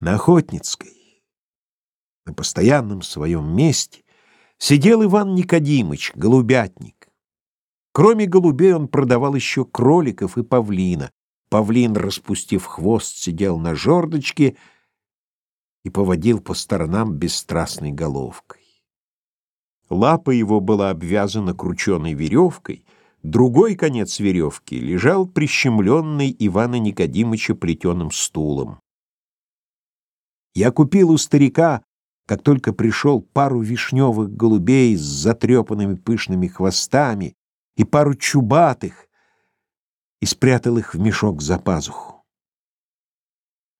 На Охотницкой, на постоянном своем месте, сидел Иван Никодимыч, голубятник. Кроме голубей он продавал еще кроликов и павлина. Павлин, распустив хвост, сидел на жердочке и поводил по сторонам бесстрастной головкой. Лапа его была обвязана крученой веревкой, другой конец веревки лежал прищемленный Ивана Никодимыча плетеным стулом. Я купил у старика, как только пришел, пару вишневых голубей с затрепанными пышными хвостами и пару чубатых, и спрятал их в мешок за пазуху.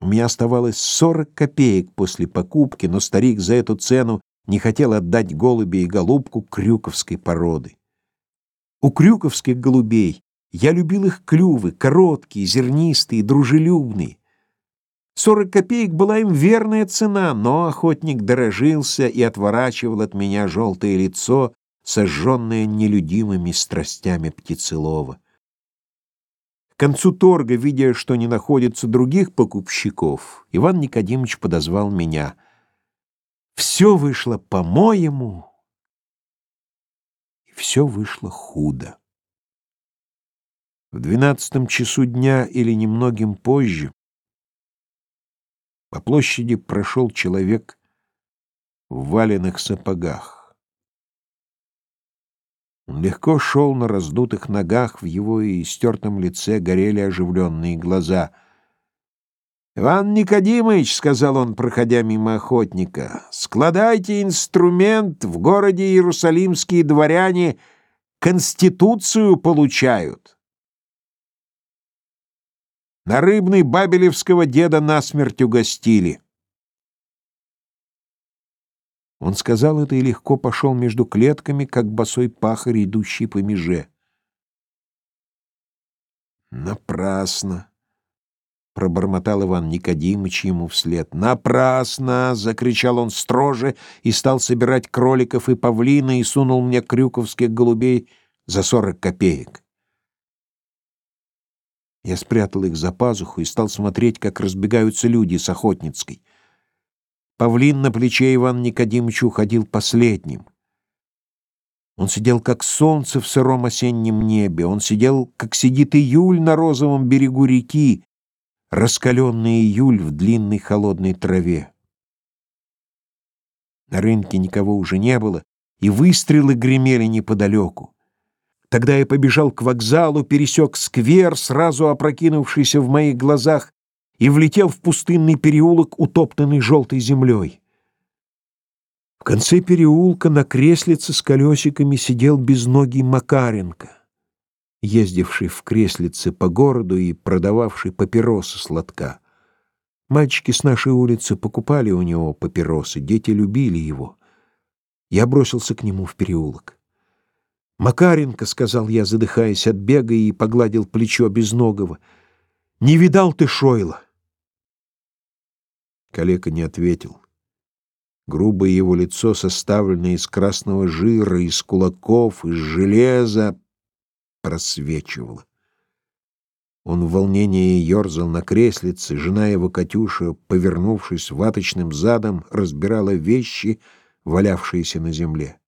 У меня оставалось сорок копеек после покупки, но старик за эту цену не хотел отдать голубей и голубку крюковской породы. У крюковских голубей я любил их клювы, короткие, зернистые, дружелюбные. Сорок копеек была им верная цена, но охотник дорожился и отворачивал от меня желтое лицо, сожженное нелюдимыми страстями птицелова. К концу торга, видя, что не находится других покупщиков, Иван Никодимович подозвал меня. Все вышло по-моему, и все вышло худо. В двенадцатом часу дня или немногим позже по площади прошел человек в валенных сапогах. Он легко шел на раздутых ногах, в его истертом лице горели оживленные глаза. «Иван Никодимович», — сказал он, проходя мимо охотника, — «складайте инструмент, в городе Иерусалимские дворяне Конституцию получают». На рыбный бабелевского деда насмерть угостили. Он сказал это и легко пошел между клетками, как босой пахарь, идущий по меже. «Напрасно!» — пробормотал Иван Никодимыч ему вслед. «Напрасно!» — закричал он строже и стал собирать кроликов и павлина и сунул мне крюковских голубей за сорок копеек. Я спрятал их за пазуху и стал смотреть, как разбегаются люди с Охотницкой. Павлин на плече Ивана Никодимовича уходил последним. Он сидел, как солнце в сыром осеннем небе. Он сидел, как сидит июль на розовом берегу реки, раскаленный июль в длинной холодной траве. На рынке никого уже не было, и выстрелы гремели неподалеку. Тогда я побежал к вокзалу, пересек сквер, сразу опрокинувшийся в моих глазах, и влетел в пустынный переулок, утоптанный желтой землей. В конце переулка на креслице с колесиками сидел безногий Макаренко, ездивший в креслице по городу и продававший папиросы сладка. Мальчики с нашей улицы покупали у него папиросы, дети любили его. Я бросился к нему в переулок. «Макаренко», — сказал я, задыхаясь от бега, и погладил плечо безногого, — «не видал ты Шойла?» Калека не ответил. Грубое его лицо, составленное из красного жира, из кулаков, из железа, просвечивало. Он в волнении ерзал на креслице, жена его, Катюша, повернувшись ваточным задом, разбирала вещи, валявшиеся на земле.